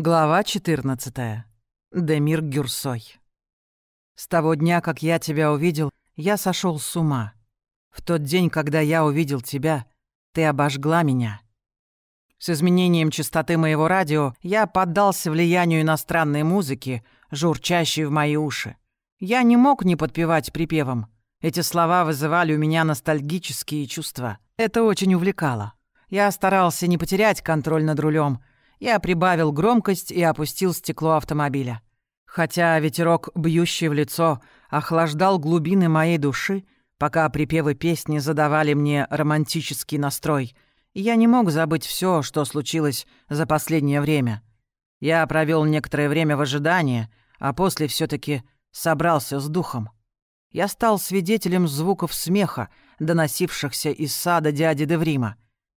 Глава 14. Демир Гюрсой. С того дня, как я тебя увидел, я сошел с ума. В тот день, когда я увидел тебя, ты обожгла меня. С изменением частоты моего радио я поддался влиянию иностранной музыки, журчащей в мои уши. Я не мог не подпевать припевом. Эти слова вызывали у меня ностальгические чувства. Это очень увлекало. Я старался не потерять контроль над рулем — я прибавил громкость и опустил стекло автомобиля. Хотя ветерок, бьющий в лицо, охлаждал глубины моей души, пока припевы песни задавали мне романтический настрой, я не мог забыть все, что случилось за последнее время. Я провел некоторое время в ожидании, а после все таки собрался с духом. Я стал свидетелем звуков смеха, доносившихся из сада дяди Деврима.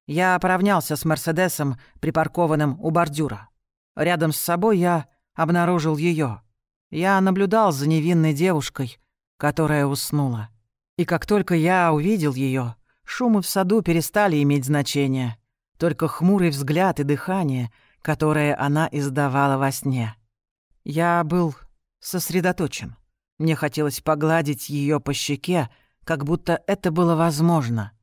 Я поравнялся с Мерседесом, припаркованным у бордюра. Рядом с собой я обнаружил ее. Я наблюдал за невинной девушкой, которая уснула. И как только я увидел ее, шумы в саду перестали иметь значение. Только хмурый взгляд и дыхание, которое она издавала во сне. Я был сосредоточен. Мне хотелось погладить ее по щеке, как будто это было возможно —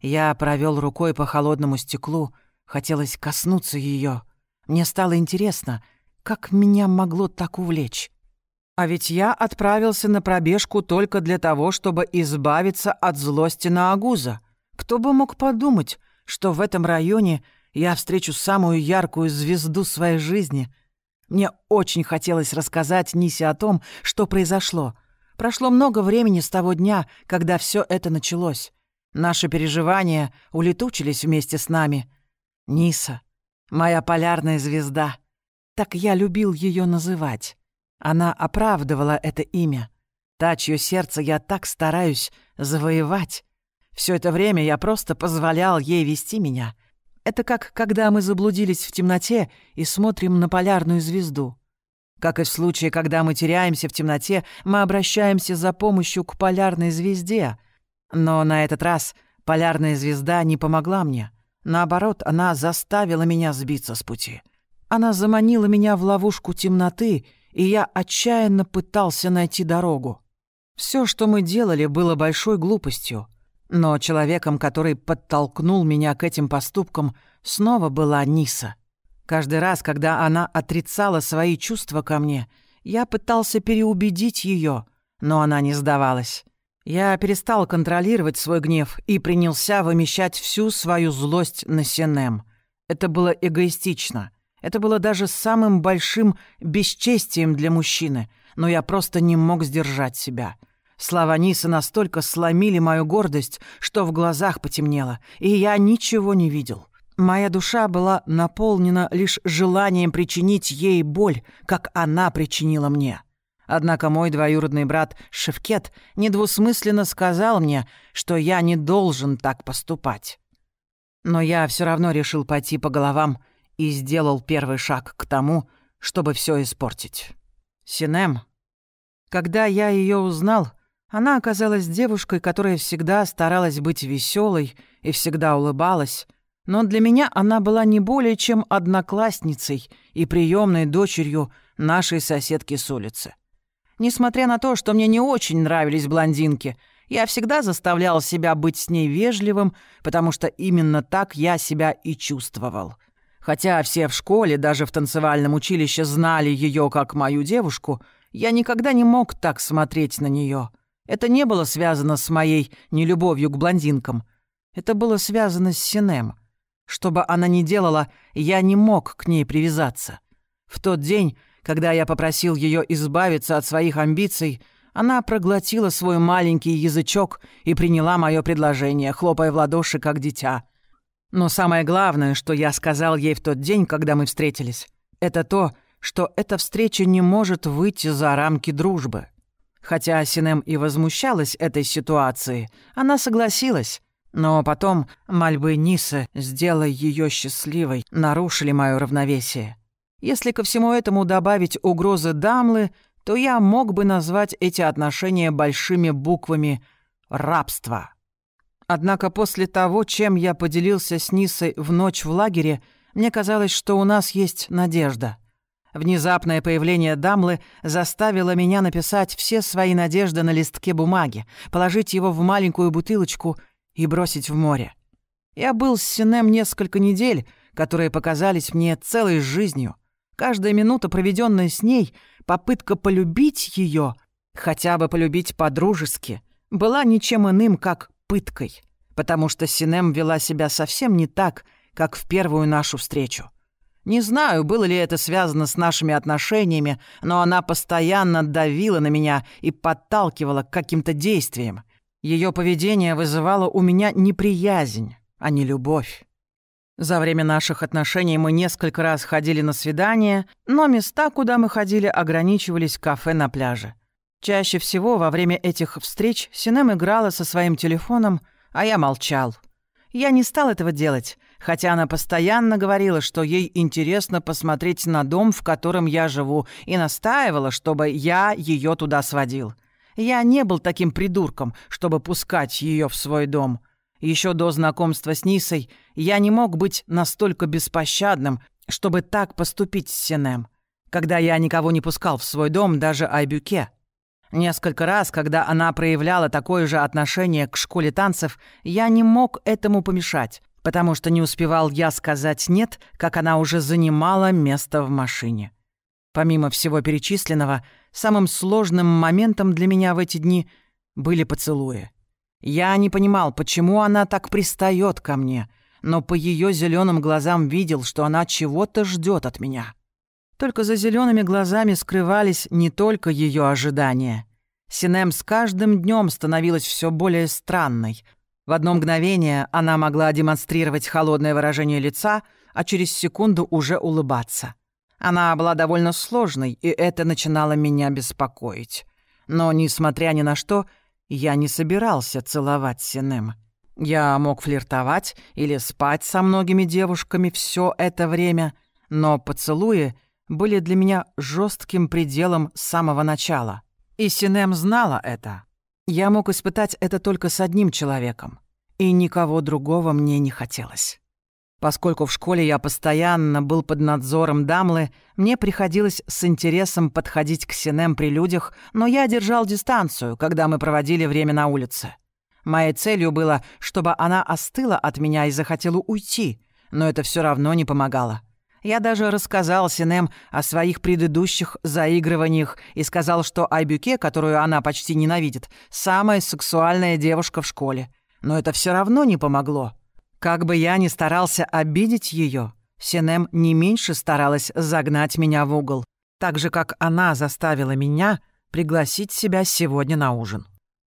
я провел рукой по холодному стеклу, хотелось коснуться ее. Мне стало интересно, как меня могло так увлечь. А ведь я отправился на пробежку только для того, чтобы избавиться от злости на Агуза. Кто бы мог подумать, что в этом районе я встречу самую яркую звезду своей жизни. Мне очень хотелось рассказать Нисе о том, что произошло. Прошло много времени с того дня, когда все это началось. Наши переживания улетучились вместе с нами. Ниса, моя полярная звезда. Так я любил ее называть. Она оправдывала это имя. Та, чье сердце я так стараюсь завоевать. Все это время я просто позволял ей вести меня. Это как когда мы заблудились в темноте и смотрим на полярную звезду. Как и в случае, когда мы теряемся в темноте, мы обращаемся за помощью к полярной звезде — но на этот раз полярная звезда не помогла мне. Наоборот, она заставила меня сбиться с пути. Она заманила меня в ловушку темноты, и я отчаянно пытался найти дорогу. Все, что мы делали, было большой глупостью. Но человеком, который подтолкнул меня к этим поступкам, снова была Ниса. Каждый раз, когда она отрицала свои чувства ко мне, я пытался переубедить ее, но она не сдавалась. Я перестал контролировать свой гнев и принялся вымещать всю свою злость на Сенем. Это было эгоистично. Это было даже самым большим бесчестием для мужчины, но я просто не мог сдержать себя. Слова Нисы настолько сломили мою гордость, что в глазах потемнело, и я ничего не видел. Моя душа была наполнена лишь желанием причинить ей боль, как она причинила мне. Однако мой двоюродный брат Шевкет недвусмысленно сказал мне, что я не должен так поступать. Но я все равно решил пойти по головам и сделал первый шаг к тому, чтобы все испортить. Синем. Когда я ее узнал, она оказалась девушкой, которая всегда старалась быть веселой и всегда улыбалась, но для меня она была не более чем одноклассницей и приемной дочерью нашей соседки с улицы. Несмотря на то, что мне не очень нравились блондинки, я всегда заставлял себя быть с ней вежливым, потому что именно так я себя и чувствовал. Хотя все в школе, даже в танцевальном училище знали ее как мою девушку, я никогда не мог так смотреть на нее. Это не было связано с моей нелюбовью к блондинкам. Это было связано с Синем. Что бы она ни делала, я не мог к ней привязаться. В тот день когда я попросил ее избавиться от своих амбиций, она проглотила свой маленький язычок и приняла мое предложение, хлопая в ладоши, как дитя. Но самое главное, что я сказал ей в тот день, когда мы встретились, это то, что эта встреча не может выйти за рамки дружбы. Хотя Синем и возмущалась этой ситуации, она согласилась. Но потом мольбы Нисы, сделай ее счастливой, нарушили мое равновесие. Если ко всему этому добавить угрозы Дамлы, то я мог бы назвать эти отношения большими буквами «рабство». Однако после того, чем я поделился с Нисой в ночь в лагере, мне казалось, что у нас есть надежда. Внезапное появление Дамлы заставило меня написать все свои надежды на листке бумаги, положить его в маленькую бутылочку и бросить в море. Я был с Синем несколько недель, которые показались мне целой жизнью. Каждая минута, проведенная с ней, попытка полюбить ее, хотя бы полюбить по-дружески, была ничем иным, как пыткой, потому что Синем вела себя совсем не так, как в первую нашу встречу. Не знаю, было ли это связано с нашими отношениями, но она постоянно давила на меня и подталкивала к каким-то действиям. Ее поведение вызывало у меня неприязнь, а не любовь. За время наших отношений мы несколько раз ходили на свидания, но места, куда мы ходили, ограничивались кафе на пляже. Чаще всего во время этих встреч Синем играла со своим телефоном, а я молчал. Я не стал этого делать, хотя она постоянно говорила, что ей интересно посмотреть на дом, в котором я живу, и настаивала, чтобы я ее туда сводил. Я не был таким придурком, чтобы пускать ее в свой дом. Еще до знакомства с Нисой я не мог быть настолько беспощадным, чтобы так поступить с Синем, когда я никого не пускал в свой дом, даже Айбюке. Несколько раз, когда она проявляла такое же отношение к школе танцев, я не мог этому помешать, потому что не успевал я сказать «нет», как она уже занимала место в машине. Помимо всего перечисленного, самым сложным моментом для меня в эти дни были поцелуи. Я не понимал, почему она так пристает ко мне, но по ее зеленым глазам видел, что она чего-то ждет от меня. Только за зелеными глазами скрывались не только ее ожидания. Синем с каждым днем становилась все более странной. В одно мгновение она могла демонстрировать холодное выражение лица, а через секунду уже улыбаться. Она была довольно сложной, и это начинало меня беспокоить. Но, несмотря ни на что, я не собирался целовать Синем. Я мог флиртовать или спать со многими девушками все это время, но поцелуи были для меня жестким пределом с самого начала. И Синем знала это. Я мог испытать это только с одним человеком, и никого другого мне не хотелось. Поскольку в школе я постоянно был под надзором Дамлы, мне приходилось с интересом подходить к Синем при людях, но я держал дистанцию, когда мы проводили время на улице. Моей целью было, чтобы она остыла от меня и захотела уйти, но это все равно не помогало. Я даже рассказал Синем о своих предыдущих заигрываниях и сказал, что Айбюке, которую она почти ненавидит, самая сексуальная девушка в школе. Но это все равно не помогло. Как бы я ни старался обидеть ее, Синем не меньше старалась загнать меня в угол, так же, как она заставила меня пригласить себя сегодня на ужин.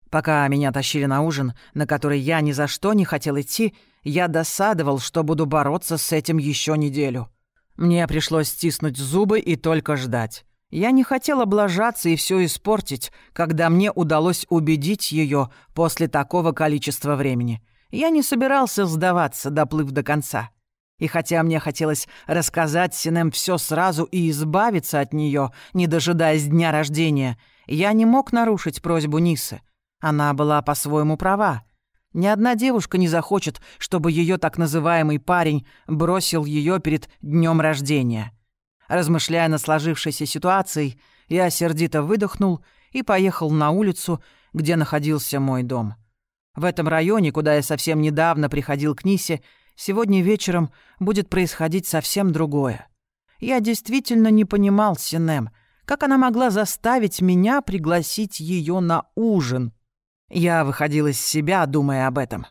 Пока меня тащили на ужин, на который я ни за что не хотел идти, я досадовал, что буду бороться с этим еще неделю. Мне пришлось стиснуть зубы и только ждать. Я не хотел облажаться и все испортить, когда мне удалось убедить ее после такого количества времени. Я не собирался сдаваться, доплыв до конца. И хотя мне хотелось рассказать Синем все сразу и избавиться от нее, не дожидаясь дня рождения, я не мог нарушить просьбу Нисы. Она была по-своему права. Ни одна девушка не захочет, чтобы ее так называемый парень бросил ее перед днем рождения. Размышляя над сложившейся ситуацией, я сердито выдохнул и поехал на улицу, где находился мой дом. В этом районе, куда я совсем недавно приходил к Нисе, сегодня вечером будет происходить совсем другое. Я действительно не понимал Синем, как она могла заставить меня пригласить ее на ужин. Я выходил из себя, думая об этом.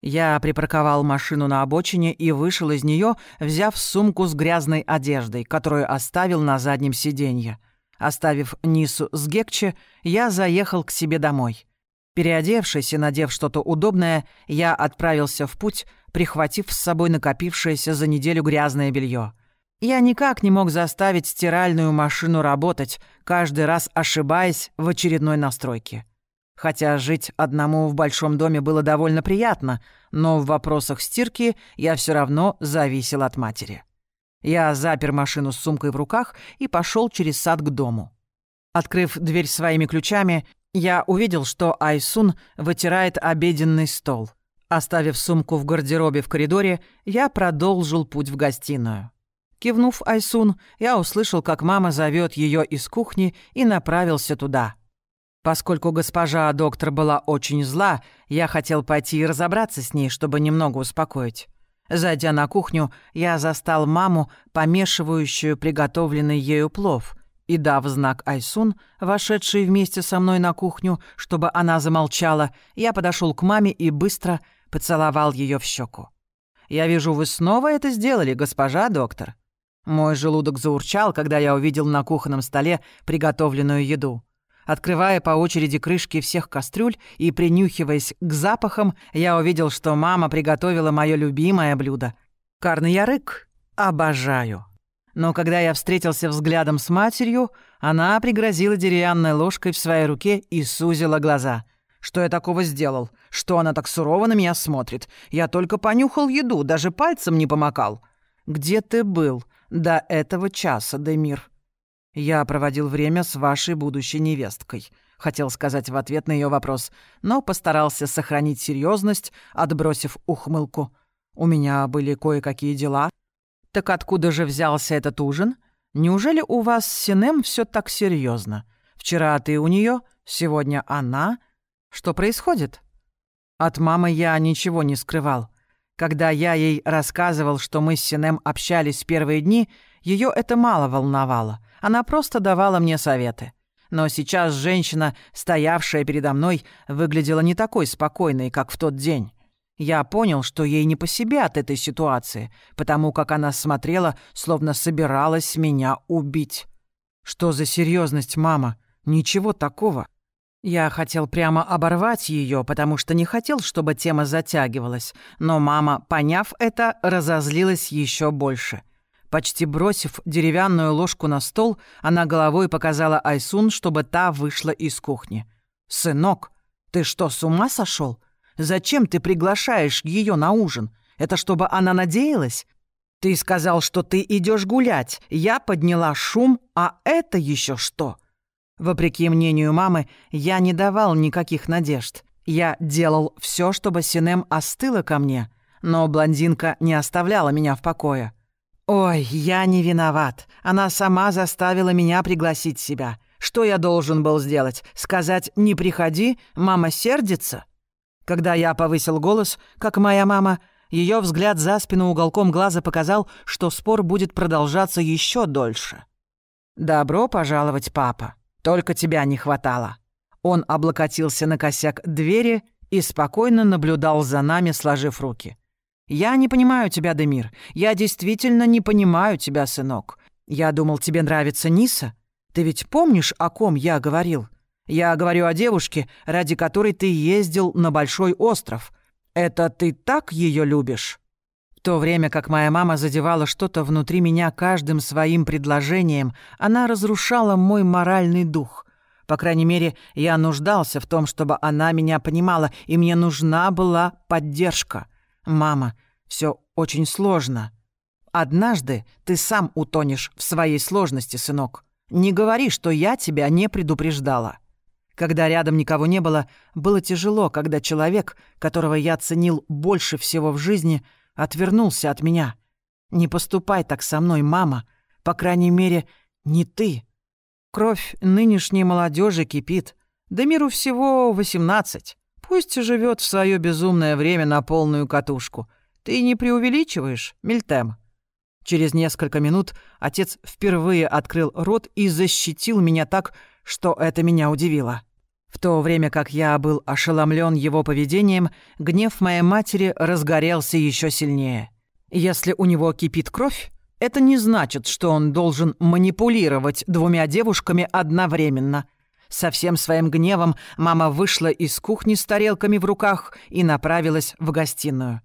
Я припарковал машину на обочине и вышел из нее, взяв сумку с грязной одеждой, которую оставил на заднем сиденье. Оставив Нису с Гекче, я заехал к себе домой. Переодевшись и надев что-то удобное, я отправился в путь, прихватив с собой накопившееся за неделю грязное белье. Я никак не мог заставить стиральную машину работать, каждый раз ошибаясь в очередной настройке. Хотя жить одному в большом доме было довольно приятно, но в вопросах стирки я все равно зависел от матери. Я запер машину с сумкой в руках и пошел через сад к дому. Открыв дверь своими ключами, я увидел, что Айсун вытирает обеденный стол. Оставив сумку в гардеробе в коридоре, я продолжил путь в гостиную. Кивнув Айсун, я услышал, как мама зовет ее из кухни и направился туда. Поскольку госпожа доктор была очень зла, я хотел пойти и разобраться с ней, чтобы немного успокоить. Зайдя на кухню, я застал маму, помешивающую приготовленный ею плов, и, дав знак Айсун, вошедший вместе со мной на кухню, чтобы она замолчала, я подошел к маме и быстро поцеловал ее в щеку. «Я вижу, вы снова это сделали, госпожа доктор». Мой желудок заурчал, когда я увидел на кухонном столе приготовленную еду. Открывая по очереди крышки всех кастрюль и принюхиваясь к запахам, я увидел, что мама приготовила мое любимое блюдо. Карный ярык. Обожаю. Но когда я встретился взглядом с матерью, она пригрозила деревянной ложкой в своей руке и сузила глаза. Что я такого сделал? Что она так сурово на меня смотрит? Я только понюхал еду, даже пальцем не помакал. Где ты был? до этого часа, Демир. Я проводил время с вашей будущей невесткой. Хотел сказать в ответ на ее вопрос, но постарался сохранить серьезность, отбросив ухмылку. У меня были кое-какие дела. Так откуда же взялся этот ужин? Неужели у вас с Синем все так серьезно? Вчера ты у нее, сегодня она. Что происходит? От мамы я ничего не скрывал. Когда я ей рассказывал, что мы с Синем общались в первые дни, ее это мало волновало. Она просто давала мне советы. Но сейчас женщина, стоявшая передо мной, выглядела не такой спокойной, как в тот день. Я понял, что ей не по себе от этой ситуации, потому как она смотрела, словно собиралась меня убить. Что за серьезность, мама? Ничего такого. Я хотел прямо оборвать ее, потому что не хотел, чтобы тема затягивалась, но мама, поняв это, разозлилась еще больше. Почти бросив деревянную ложку на стол, она головой показала Айсун, чтобы та вышла из кухни. «Сынок, ты что, с ума сошел? Зачем ты приглашаешь ее на ужин? Это чтобы она надеялась? Ты сказал, что ты идешь гулять. Я подняла шум, а это еще что?» Вопреки мнению мамы, я не давал никаких надежд. Я делал все, чтобы Синем остыла ко мне, но блондинка не оставляла меня в покое. «Ой, я не виноват. Она сама заставила меня пригласить себя. Что я должен был сделать? Сказать «не приходи», мама сердится?» Когда я повысил голос, как моя мама, ее взгляд за спину уголком глаза показал, что спор будет продолжаться еще дольше. «Добро пожаловать, папа», только тебя не хватало». Он облокотился на косяк двери и спокойно наблюдал за нами, сложив руки. «Я не понимаю тебя, Демир. Я действительно не понимаю тебя, сынок. Я думал, тебе нравится Ниса. Ты ведь помнишь, о ком я говорил? Я говорю о девушке, ради которой ты ездил на Большой остров. Это ты так ее любишь?» то время как моя мама задевала что-то внутри меня каждым своим предложением, она разрушала мой моральный дух. По крайней мере, я нуждался в том, чтобы она меня понимала, и мне нужна была поддержка. «Мама, все очень сложно. Однажды ты сам утонешь в своей сложности, сынок. Не говори, что я тебя не предупреждала». Когда рядом никого не было, было тяжело, когда человек, которого я ценил больше всего в жизни — отвернулся от меня. Не поступай так со мной, мама. По крайней мере, не ты. Кровь нынешней молодежи кипит. Да миру всего восемнадцать. Пусть живет в свое безумное время на полную катушку. Ты не преувеличиваешь, Мильтем?» Через несколько минут отец впервые открыл рот и защитил меня так, что это меня удивило. В то время как я был ошеломлен его поведением, гнев моей матери разгорелся еще сильнее. Если у него кипит кровь, это не значит, что он должен манипулировать двумя девушками одновременно. Со всем своим гневом мама вышла из кухни с тарелками в руках и направилась в гостиную.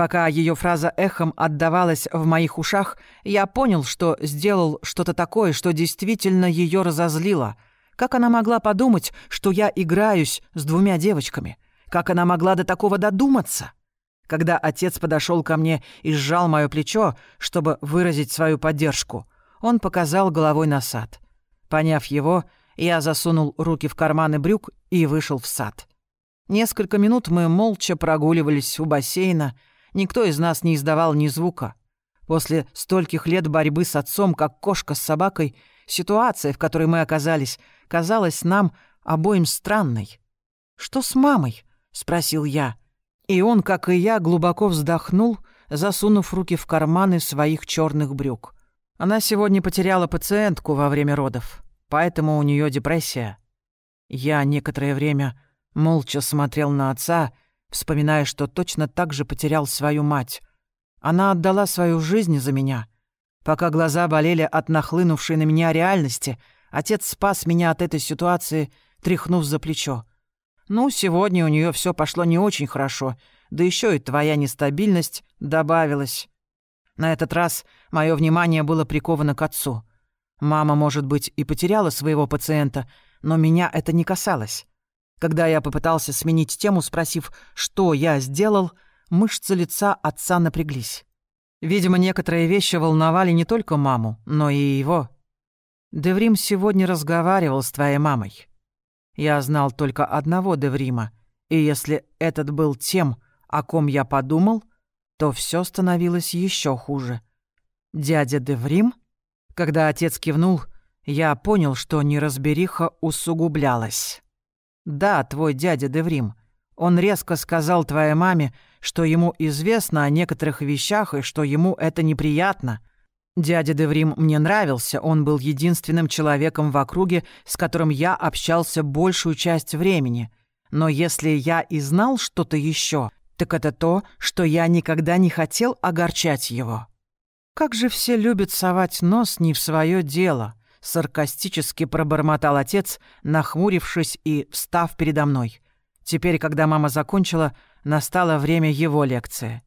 Пока ее фраза эхом отдавалась в моих ушах, я понял, что сделал что-то такое, что действительно ее разозлило — как она могла подумать, что я играюсь с двумя девочками? Как она могла до такого додуматься? Когда отец подошел ко мне и сжал мое плечо, чтобы выразить свою поддержку, он показал головой на сад. Поняв его, я засунул руки в карманы брюк и вышел в сад. Несколько минут мы молча прогуливались у бассейна, никто из нас не издавал ни звука. После стольких лет борьбы с отцом, как кошка с собакой, ситуация, в которой мы оказались, казалась нам обоим странной. «Что с мамой?» — спросил я. И он, как и я, глубоко вздохнул, засунув руки в карманы своих черных брюк. Она сегодня потеряла пациентку во время родов, поэтому у нее депрессия. Я некоторое время молча смотрел на отца, вспоминая, что точно так же потерял свою мать. Она отдала свою жизнь за меня. Пока глаза болели от нахлынувшей на меня реальности, отец спас меня от этой ситуации, тряхнув за плечо. «Ну, сегодня у нее все пошло не очень хорошо, да еще и твоя нестабильность добавилась». На этот раз мое внимание было приковано к отцу. Мама, может быть, и потеряла своего пациента, но меня это не касалось. Когда я попытался сменить тему, спросив, что я сделал, мышцы лица отца напряглись. Видимо, некоторые вещи волновали не только маму, но и его. Деврим сегодня разговаривал с твоей мамой. Я знал только одного Деврима, и если этот был тем, о ком я подумал, то все становилось еще хуже. Дядя Деврим? Когда отец кивнул, я понял, что неразбериха усугублялась. «Да, твой дядя Деврим. Он резко сказал твоей маме, что ему известно о некоторых вещах и что ему это неприятно. Дядя Деврим мне нравился, он был единственным человеком в округе, с которым я общался большую часть времени. Но если я и знал что-то еще, так это то, что я никогда не хотел огорчать его. Как же все любят совать нос не в свое дело, саркастически пробормотал отец, нахмурившись и встав передо мной. Теперь, когда мама закончила, настало время его лекции.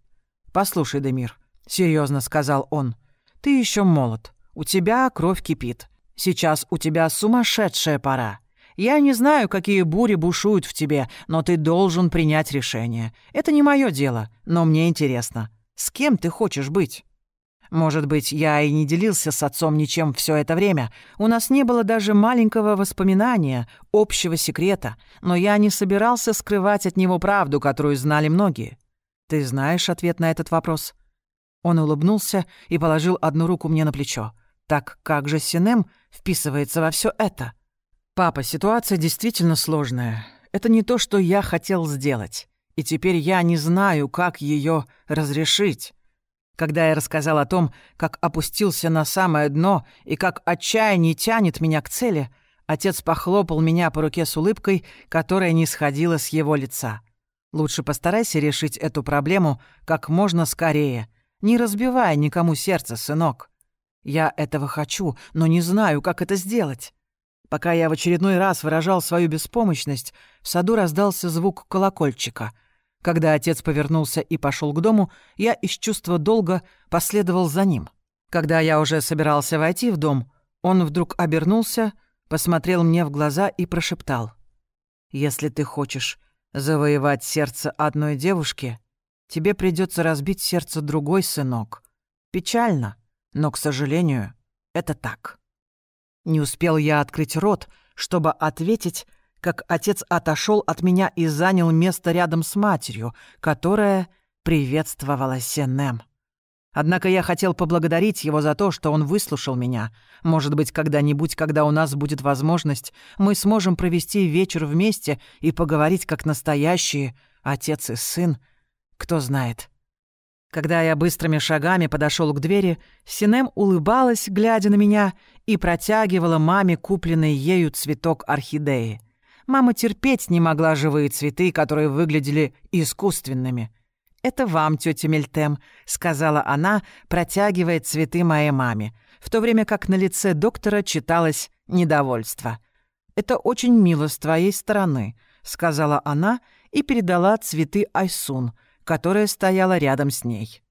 «Послушай, Демир», — серьезно сказал он, — «ты еще молод, у тебя кровь кипит. Сейчас у тебя сумасшедшая пора. Я не знаю, какие бури бушуют в тебе, но ты должен принять решение. Это не мое дело, но мне интересно. С кем ты хочешь быть?» Может быть, я и не делился с отцом ничем все это время. У нас не было даже маленького воспоминания, общего секрета, но я не собирался скрывать от него правду, которую знали многие. Ты знаешь ответ на этот вопрос?» Он улыбнулся и положил одну руку мне на плечо. «Так как же Синем вписывается во все это?» «Папа, ситуация действительно сложная. Это не то, что я хотел сделать. И теперь я не знаю, как ее разрешить». Когда я рассказал о том, как опустился на самое дно и как отчаяние тянет меня к цели, отец похлопал меня по руке с улыбкой, которая не сходила с его лица. «Лучше постарайся решить эту проблему как можно скорее, не разбивая никому сердце, сынок. Я этого хочу, но не знаю, как это сделать». Пока я в очередной раз выражал свою беспомощность, в саду раздался звук колокольчика — когда отец повернулся и пошел к дому, я из чувства долга последовал за ним. Когда я уже собирался войти в дом, он вдруг обернулся, посмотрел мне в глаза и прошептал. «Если ты хочешь завоевать сердце одной девушки, тебе придется разбить сердце другой, сынок. Печально, но, к сожалению, это так». Не успел я открыть рот, чтобы ответить, как отец отошел от меня и занял место рядом с матерью, которая приветствовала Сенем. Однако я хотел поблагодарить его за то, что он выслушал меня. Может быть, когда-нибудь, когда у нас будет возможность, мы сможем провести вечер вместе и поговорить как настоящие отец и сын. Кто знает. Когда я быстрыми шагами подошел к двери, Синем улыбалась, глядя на меня, и протягивала маме купленный ею цветок орхидеи. Мама терпеть не могла живые цветы, которые выглядели искусственными. «Это вам, тетя Мельтем», — сказала она, протягивая цветы моей маме, в то время как на лице доктора читалось недовольство. «Это очень мило с твоей стороны», — сказала она и передала цветы Айсун, которая стояла рядом с ней.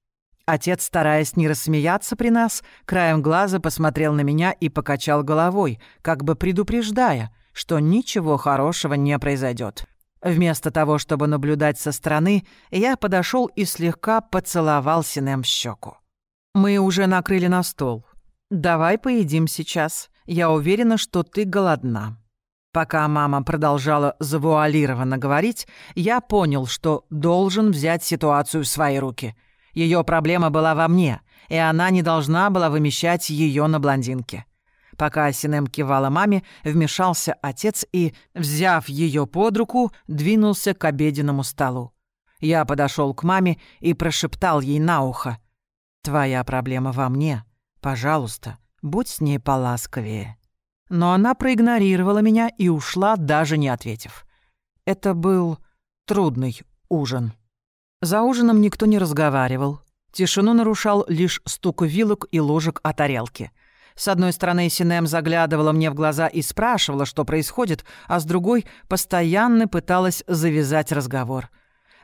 Отец, стараясь не рассмеяться при нас, краем глаза посмотрел на меня и покачал головой, как бы предупреждая — что ничего хорошего не произойдет. Вместо того, чтобы наблюдать со стороны, я подошел и слегка поцеловал Синем щеку. «Мы уже накрыли на стол. Давай поедим сейчас. Я уверена, что ты голодна». Пока мама продолжала завуалированно говорить, я понял, что должен взять ситуацию в свои руки. Ее проблема была во мне — и она не должна была вымещать ее на блондинке. Пока Синем кивала маме, вмешался отец и, взяв ее под руку, двинулся к обеденному столу. Я подошел к маме и прошептал ей на ухо. «Твоя проблема во мне. Пожалуйста, будь с ней поласковее». Но она проигнорировала меня и ушла, даже не ответив. Это был трудный ужин. За ужином никто не разговаривал. Тишину нарушал лишь стук вилок и ложек о тарелке — с одной стороны, Синем заглядывала мне в глаза и спрашивала, что происходит, а с другой постоянно пыталась завязать разговор.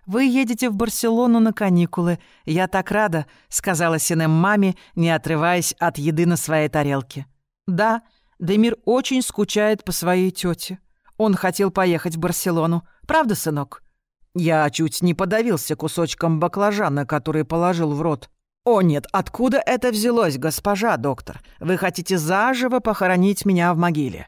«Вы едете в Барселону на каникулы. Я так рада», — сказала Синем маме, не отрываясь от еды на своей тарелке. «Да, Демир очень скучает по своей тете. Он хотел поехать в Барселону. Правда, сынок?» Я чуть не подавился кусочком баклажана, который положил в рот. «О нет, откуда это взялось, госпожа доктор? Вы хотите заживо похоронить меня в могиле?»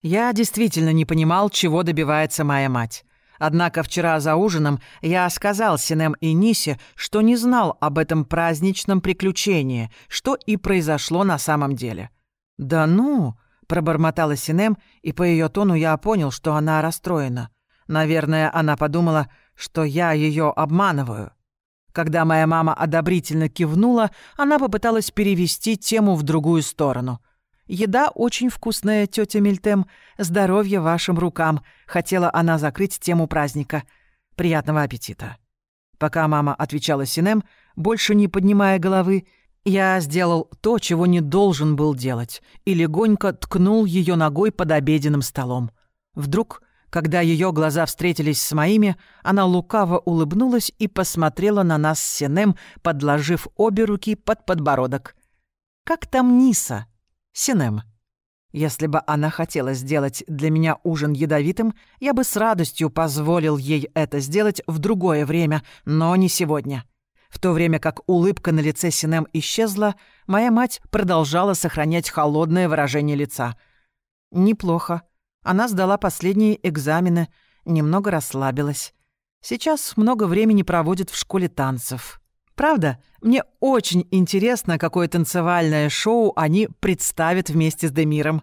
Я действительно не понимал, чего добивается моя мать. Однако вчера за ужином я сказал Синем и Нисе, что не знал об этом праздничном приключении, что и произошло на самом деле. «Да ну!» — пробормотала Синем, и по ее тону я понял, что она расстроена. Наверное, она подумала, что я ее обманываю. Когда моя мама одобрительно кивнула, она попыталась перевести тему в другую сторону. «Еда очень вкусная, тетя Мильтем. Здоровья вашим рукам», — хотела она закрыть тему праздника. «Приятного аппетита». Пока мама отвечала Синем, больше не поднимая головы, я сделал то, чего не должен был делать, и легонько ткнул ее ногой под обеденным столом. Вдруг когда ее глаза встретились с моими, она лукаво улыбнулась и посмотрела на нас с Синем, подложив обе руки под подбородок. «Как там Ниса?» «Синем». Если бы она хотела сделать для меня ужин ядовитым, я бы с радостью позволил ей это сделать в другое время, но не сегодня. В то время как улыбка на лице Синем исчезла, моя мать продолжала сохранять холодное выражение лица. «Неплохо», она сдала последние экзамены, немного расслабилась. Сейчас много времени проводит в школе танцев. Правда, мне очень интересно, какое танцевальное шоу они представят вместе с Демиром.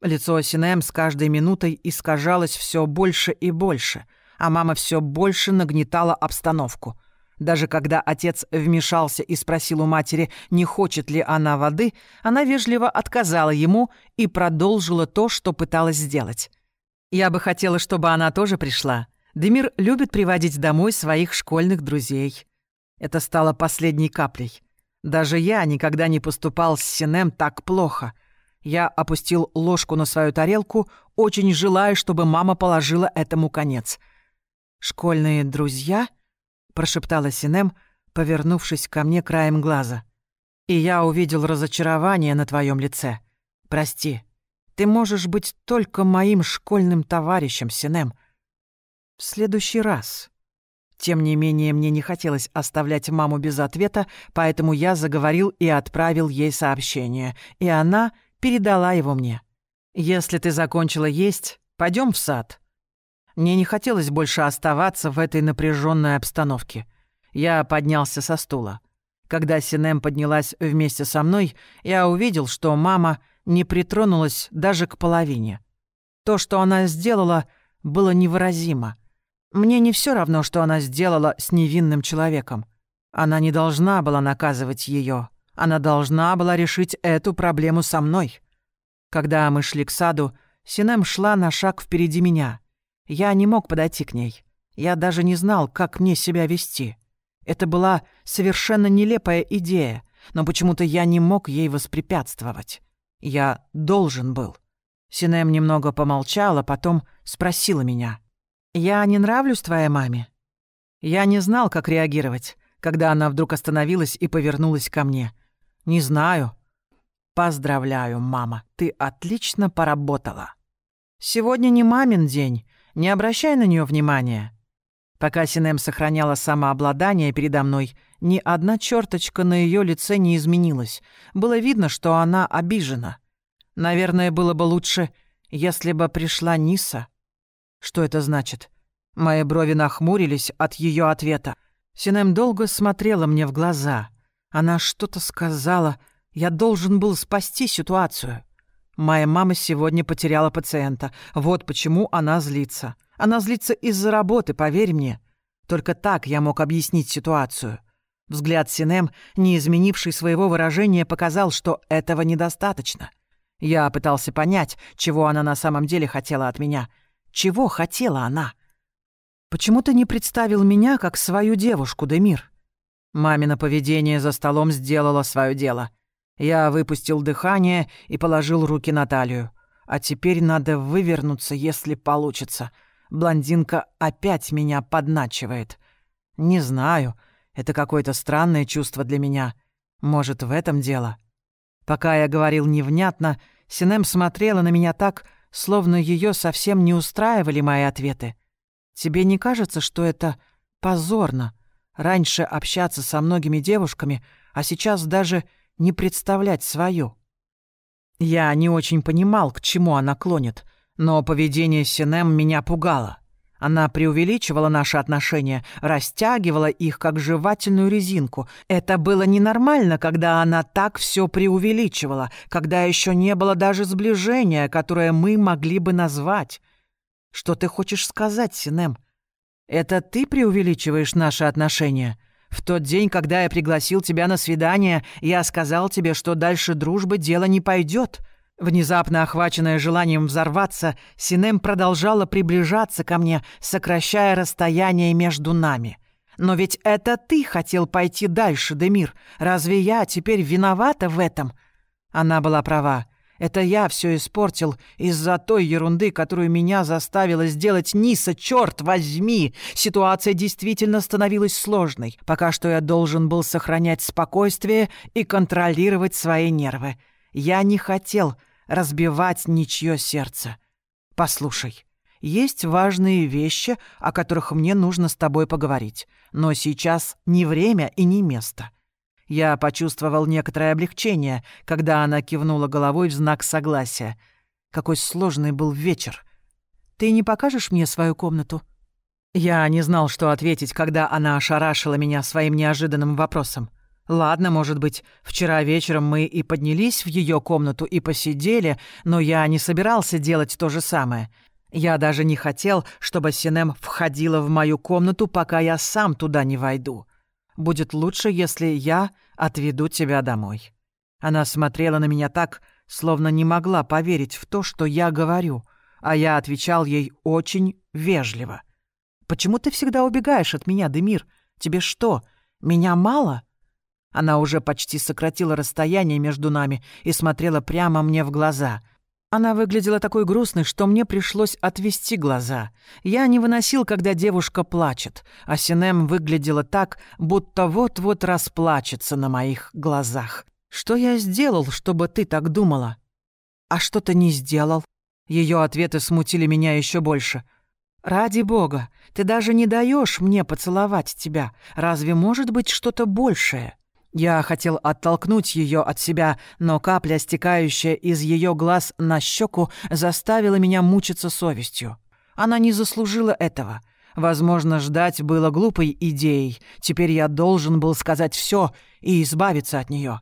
Лицо Синем с каждой минутой искажалось все больше и больше, а мама все больше нагнетала обстановку — даже когда отец вмешался и спросил у матери, не хочет ли она воды, она вежливо отказала ему и продолжила то, что пыталась сделать. «Я бы хотела, чтобы она тоже пришла. Демир любит приводить домой своих школьных друзей». Это стало последней каплей. Даже я никогда не поступал с Синем так плохо. Я опустил ложку на свою тарелку, очень желая, чтобы мама положила этому конец. «Школьные друзья?» Прошептала Синем, повернувшись ко мне краем глаза. «И я увидел разочарование на твоем лице. Прости, ты можешь быть только моим школьным товарищем, Синем. В следующий раз». Тем не менее, мне не хотелось оставлять маму без ответа, поэтому я заговорил и отправил ей сообщение, и она передала его мне. «Если ты закончила есть, пойдем в сад. Мне не хотелось больше оставаться в этой напряженной обстановке. Я поднялся со стула. Когда Синем поднялась вместе со мной, я увидел, что мама не притронулась даже к половине. То, что она сделала, было невыразимо. Мне не все равно, что она сделала с невинным человеком. Она не должна была наказывать ее. Она должна была решить эту проблему со мной. Когда мы шли к саду, Синем шла на шаг впереди меня — я не мог подойти к ней. Я даже не знал, как мне себя вести. Это была совершенно нелепая идея, но почему-то я не мог ей воспрепятствовать. Я должен был. Синем немного помолчала, потом спросила меня. «Я не нравлюсь твоей маме?» Я не знал, как реагировать, когда она вдруг остановилась и повернулась ко мне. «Не знаю». «Поздравляю, мама, ты отлично поработала». «Сегодня не мамин день, не обращай на нее внимания». Пока Синем сохраняла самообладание передо мной, ни одна черточка на ее лице не изменилась. Было видно, что она обижена. Наверное, было бы лучше, если бы пришла Ниса. Что это значит? Мои брови нахмурились от ее ответа. Синем долго смотрела мне в глаза. Она что-то сказала. Я должен был спасти ситуацию. Моя мама сегодня потеряла пациента. Вот почему она злится. Она злится из-за работы, поверь мне. Только так я мог объяснить ситуацию. Взгляд Синем, не изменивший своего выражения, показал, что этого недостаточно. Я пытался понять, чего она на самом деле хотела от меня. Чего хотела она? «Почему ты не представил меня как свою девушку, Демир?» Мамино поведение за столом сделало свое дело. Я выпустил дыхание и положил руки на талию. А теперь надо вывернуться, если получится. Блондинка опять меня подначивает. Не знаю, это какое-то странное чувство для меня. Может, в этом дело? Пока я говорил невнятно, Синем смотрела на меня так, словно ее совсем не устраивали мои ответы. Тебе не кажется, что это позорно? Раньше общаться со многими девушками, а сейчас даже не представлять свою. Я не очень понимал, к чему она клонит, но поведение Синем меня пугало. Она преувеличивала наши отношения, растягивала их, как жевательную резинку. Это было ненормально, когда она так все преувеличивала, когда еще не было даже сближения, которое мы могли бы назвать. Что ты хочешь сказать, Синем? Это ты преувеличиваешь наши отношения? В тот день, когда я пригласил тебя на свидание, я сказал тебе, что дальше дружбы дело не пойдет. Внезапно охваченная желанием взорваться, Синем продолжала приближаться ко мне, сокращая расстояние между нами. «Но ведь это ты хотел пойти дальше, Демир. Разве я теперь виновата в этом?» Она была права. Это я все испортил из-за той ерунды, которую меня заставила сделать Ниса, черт возьми! Ситуация действительно становилась сложной. Пока что я должен был сохранять спокойствие и контролировать свои нервы. Я не хотел разбивать ничье сердце. Послушай, есть важные вещи, о которых мне нужно с тобой поговорить, но сейчас не время и не место. Я почувствовал некоторое облегчение, когда она кивнула головой в знак согласия. Какой сложный был вечер. Ты не покажешь мне свою комнату? Я не знал, что ответить, когда она ошарашила меня своим неожиданным вопросом. Ладно, может быть, вчера вечером мы и поднялись в ее комнату и посидели, но я не собирался делать то же самое. Я даже не хотел, чтобы Синем входила в мою комнату, пока я сам туда не войду. Будет лучше, если я отведу тебя домой». Она смотрела на меня так, словно не могла поверить в то, что я говорю, а я отвечал ей очень вежливо. «Почему ты всегда убегаешь от меня, Демир? Тебе что, меня мало?» Она уже почти сократила расстояние между нами и смотрела прямо мне в глаза. Она выглядела такой грустной, что мне пришлось отвести глаза. Я не выносил, когда девушка плачет, а Синем выглядела так, будто вот-вот расплачется на моих глазах. «Что я сделал, чтобы ты так думала?» «А что ты не сделал?» Ее ответы смутили меня еще больше. «Ради бога, ты даже не даешь мне поцеловать тебя. Разве может быть что-то большее?» Я хотел оттолкнуть ее от себя, но капля, стекающая из ее глаз на щеку, заставила меня мучиться совестью. Она не заслужила этого. Возможно, ждать было глупой идеей. Теперь я должен был сказать все и избавиться от нее.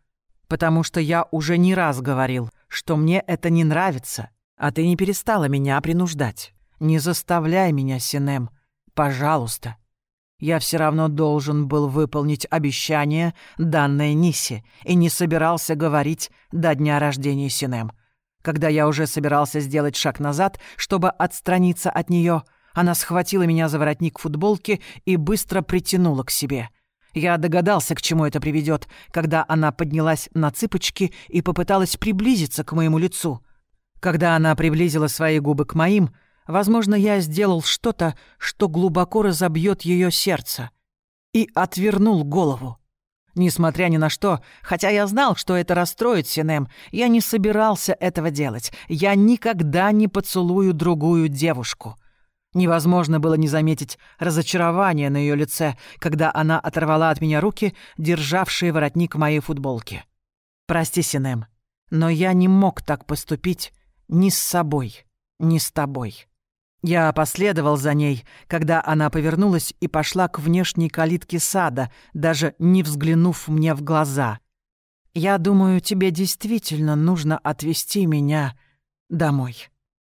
Потому что я уже не раз говорил, что мне это не нравится, а ты не перестала меня принуждать. Не заставляй меня, Синем. Пожалуйста. Я все равно должен был выполнить обещание, данное Нисе, и не собирался говорить до дня рождения Синем. Когда я уже собирался сделать шаг назад, чтобы отстраниться от нее, она схватила меня за воротник футболки и быстро притянула к себе. Я догадался, к чему это приведет, когда она поднялась на цыпочки и попыталась приблизиться к моему лицу. Когда она приблизила свои губы к моим — Возможно, я сделал что-то, что глубоко разобьет ее сердце. И отвернул голову. Несмотря ни на что, хотя я знал, что это расстроит Синем, я не собирался этого делать. Я никогда не поцелую другую девушку. Невозможно было не заметить разочарование на ее лице, когда она оторвала от меня руки, державшие воротник моей футболки. «Прости, Синем, но я не мог так поступить ни с собой, ни с тобой». Я последовал за ней, когда она повернулась и пошла к внешней калитке сада, даже не взглянув мне в глаза. «Я думаю, тебе действительно нужно отвезти меня домой».